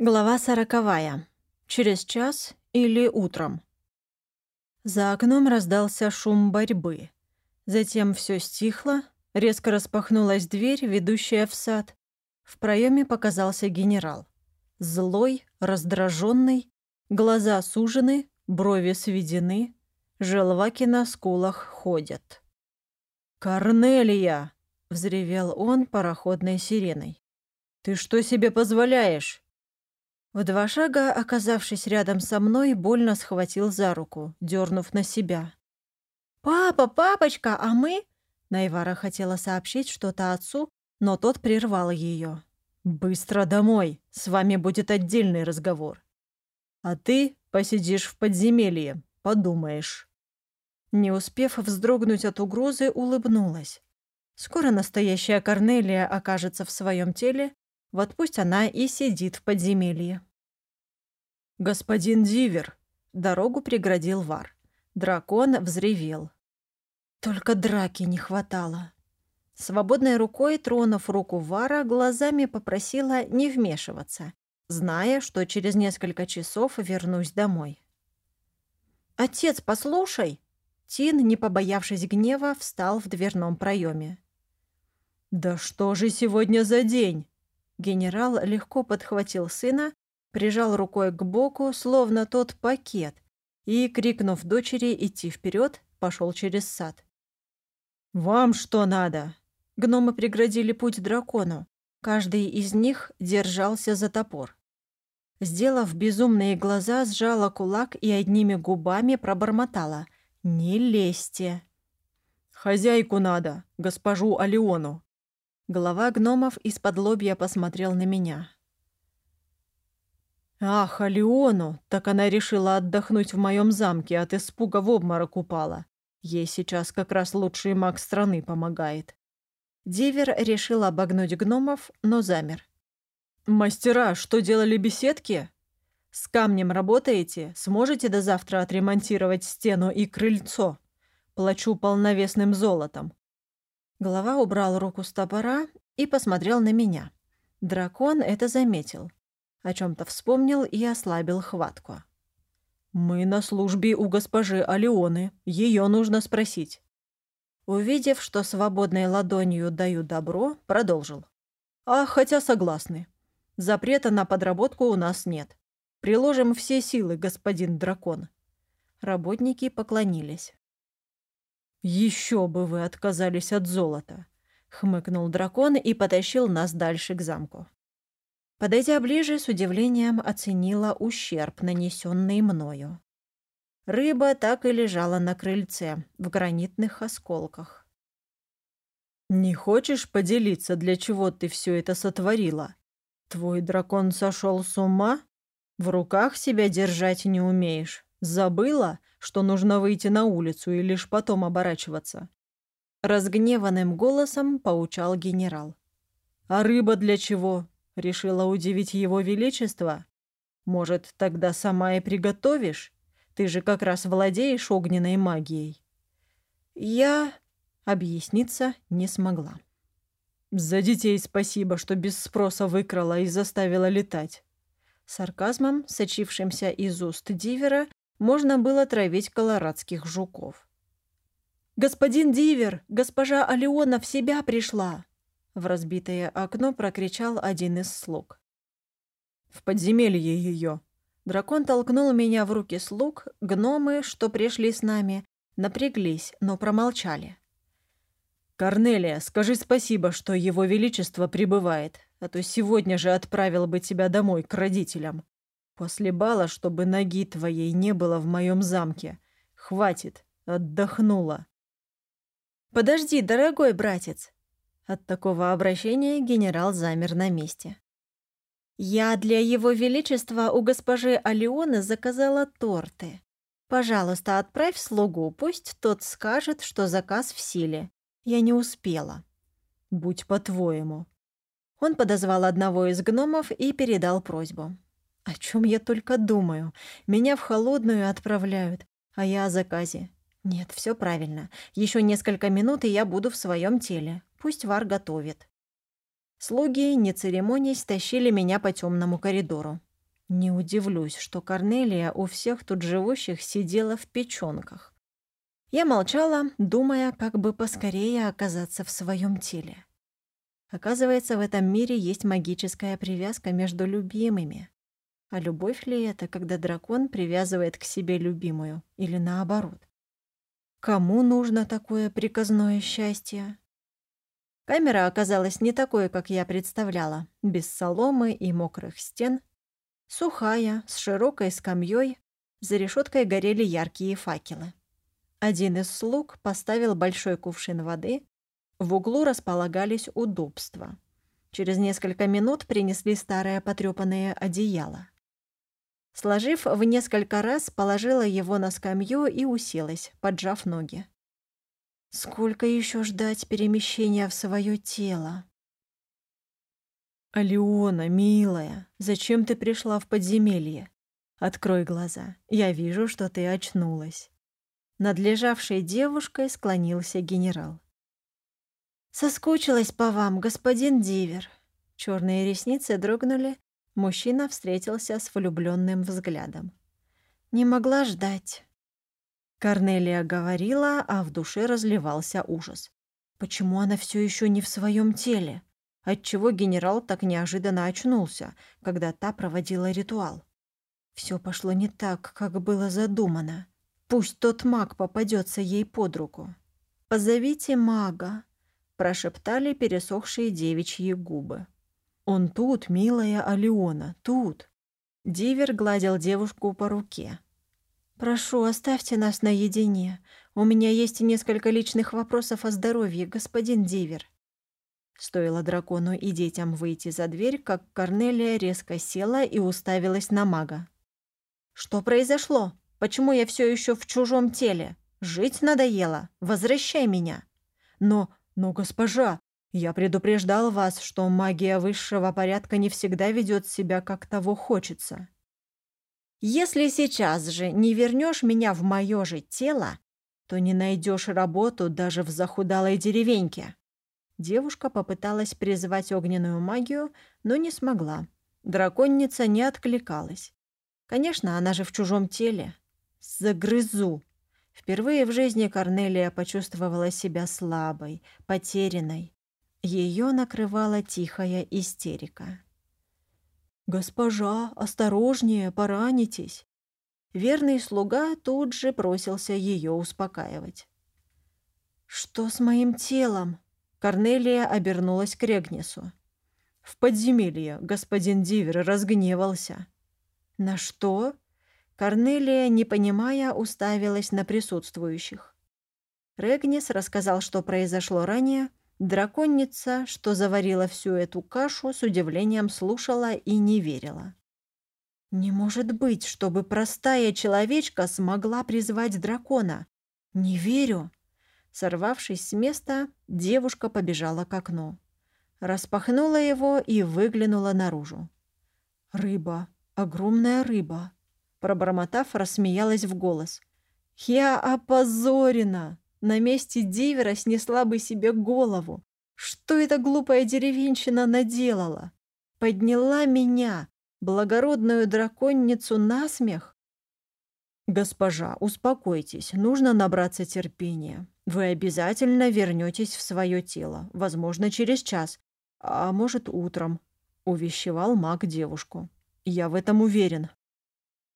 Глава сороковая. Через час или утром. За окном раздался шум борьбы. Затем все стихло, резко распахнулась дверь, ведущая в сад. В проеме показался генерал. Злой, раздраженный, глаза сужены, брови сведены, желваки на скулах ходят. «Корнелия!» — взревел он пароходной сиреной. «Ты что себе позволяешь?» В два шага, оказавшись рядом со мной, больно схватил за руку, дернув на себя. «Папа, папочка, а мы...» Найвара хотела сообщить что-то отцу, но тот прервал ее. «Быстро домой, с вами будет отдельный разговор. А ты посидишь в подземелье, подумаешь». Не успев вздрогнуть от угрозы, улыбнулась. Скоро настоящая Корнелия окажется в своем теле, вот пусть она и сидит в подземелье. «Господин Дивер!» — дорогу преградил Вар. Дракон взревел. Только драки не хватало. Свободной рукой, тронув руку Вара, глазами попросила не вмешиваться, зная, что через несколько часов вернусь домой. «Отец, послушай!» Тин, не побоявшись гнева, встал в дверном проеме. «Да что же сегодня за день?» Генерал легко подхватил сына, прижал рукой к боку, словно тот пакет, и, крикнув дочери идти вперед, пошел через сад. «Вам что надо?» Гномы преградили путь дракону. Каждый из них держался за топор. Сделав безумные глаза, сжала кулак и одними губами пробормотала. «Не лезьте!» «Хозяйку надо, госпожу Алиону!» Глава гномов из-под лобья посмотрел на меня. «Ах, Алиону! Так она решила отдохнуть в моем замке, от испуга в обморок упала. Ей сейчас как раз лучший маг страны помогает». Дивер решил обогнуть гномов, но замер. «Мастера, что делали беседки? С камнем работаете? Сможете до завтра отремонтировать стену и крыльцо? Плачу полновесным золотом. Голова убрал руку с топора и посмотрел на меня. Дракон это заметил. О чем то вспомнил и ослабил хватку. «Мы на службе у госпожи Алионы. Ее нужно спросить». Увидев, что свободной ладонью даю добро, продолжил. «А хотя согласны. Запрета на подработку у нас нет. Приложим все силы, господин дракон». Работники поклонились. «Еще бы вы отказались от золота!» — хмыкнул дракон и потащил нас дальше к замку. Подойдя ближе, с удивлением оценила ущерб, нанесенный мною. Рыба так и лежала на крыльце, в гранитных осколках. «Не хочешь поделиться, для чего ты все это сотворила? Твой дракон сошел с ума? В руках себя держать не умеешь? Забыла, что нужно выйти на улицу и лишь потом оборачиваться. Разгневанным голосом поучал генерал. «А рыба для чего?» — решила удивить его величество. «Может, тогда сама и приготовишь? Ты же как раз владеешь огненной магией». «Я...» — объясниться не смогла. «За детей спасибо, что без спроса выкрала и заставила летать». Сарказмом, сочившимся из уст Дивера, можно было травить колорадских жуков. «Господин Дивер, госпожа Алиона в себя пришла!» В разбитое окно прокричал один из слуг. «В подземелье ее!» Дракон толкнул меня в руки слуг, гномы, что пришли с нами, напряглись, но промолчали. «Корнелия, скажи спасибо, что его величество прибывает, а то сегодня же отправил бы тебя домой к родителям. После бала, чтобы ноги твоей не было в моем замке. Хватит, отдохнула. Подожди, дорогой братец. От такого обращения генерал замер на месте. Я для его величества у госпожи Алионы заказала торты. Пожалуйста, отправь слугу, пусть тот скажет, что заказ в силе. Я не успела. Будь по-твоему. Он подозвал одного из гномов и передал просьбу. О чем я только думаю? Меня в холодную отправляют, а я о заказе. Нет, все правильно. Еще несколько минут, и я буду в своем теле. Пусть Вар готовит. Слуги, не церемонясь, тащили меня по темному коридору. Не удивлюсь, что Корнелия у всех тут живущих сидела в печёнках. Я молчала, думая, как бы поскорее оказаться в своем теле. Оказывается, в этом мире есть магическая привязка между любимыми. А любовь ли это, когда дракон привязывает к себе любимую, или наоборот? Кому нужно такое приказное счастье? Камера оказалась не такой, как я представляла, без соломы и мокрых стен, Сухая, с широкой скамьей, за решеткой горели яркие факелы. Один из слуг поставил большой кувшин воды, в углу располагались удобства. Через несколько минут принесли старое потрёпанное одеяло. Сложив в несколько раз, положила его на скамью и уселась, поджав ноги. Сколько еще ждать перемещения в свое тело? «Алиона, милая, зачем ты пришла в подземелье? Открой глаза, я вижу, что ты очнулась». Над лежавшей девушкой склонился генерал. «Соскучилась по вам, господин Дивер». Черные ресницы дрогнули, мужчина встретился с влюбленным взглядом. «Не могла ждать». Корнелия говорила, а в душе разливался ужас. Почему она все еще не в своем теле? отчего генерал так неожиданно очнулся, когда та проводила ритуал. Все пошло не так, как было задумано. Пусть тот маг попадется ей под руку. «Позовите мага», — прошептали пересохшие девичьи губы. «Он тут, милая Алиона, тут». Дивер гладил девушку по руке. «Прошу, оставьте нас наедине. У меня есть несколько личных вопросов о здоровье, господин Дивер». Стоило дракону и детям выйти за дверь, как Корнелия резко села и уставилась на мага. «Что произошло? Почему я все еще в чужом теле? Жить надоело? Возвращай меня!» «Но, но, госпожа, я предупреждал вас, что магия высшего порядка не всегда ведет себя, как того хочется». «Если сейчас же не вернешь меня в мое же тело, то не найдешь работу даже в захудалой деревеньке», Девушка попыталась призвать огненную магию, но не смогла. Драконница не откликалась. Конечно, она же в чужом теле. Загрызу. Впервые в жизни Корнелия почувствовала себя слабой, потерянной. Ее накрывала тихая истерика. «Госпожа, осторожнее, поранитесь!» Верный слуга тут же бросился ее успокаивать. «Что с моим телом?» Корнелия обернулась к Регнису. «В подземелье господин Дивер разгневался». «На что?» Корнелия, не понимая, уставилась на присутствующих. Регнис рассказал, что произошло ранее. Драконница, что заварила всю эту кашу, с удивлением слушала и не верила. «Не может быть, чтобы простая человечка смогла призвать дракона. Не верю!» Сорвавшись с места, девушка побежала к окну. Распахнула его и выглянула наружу. «Рыба, огромная рыба!» Пробормотав, рассмеялась в голос. «Я опозорена! На месте дивера снесла бы себе голову! Что эта глупая деревенщина наделала? Подняла меня, благородную драконницу, на смех? «Госпожа, успокойтесь, нужно набраться терпения. Вы обязательно вернетесь в свое тело, возможно, через час, а может, утром», — увещевал маг девушку. «Я в этом уверен».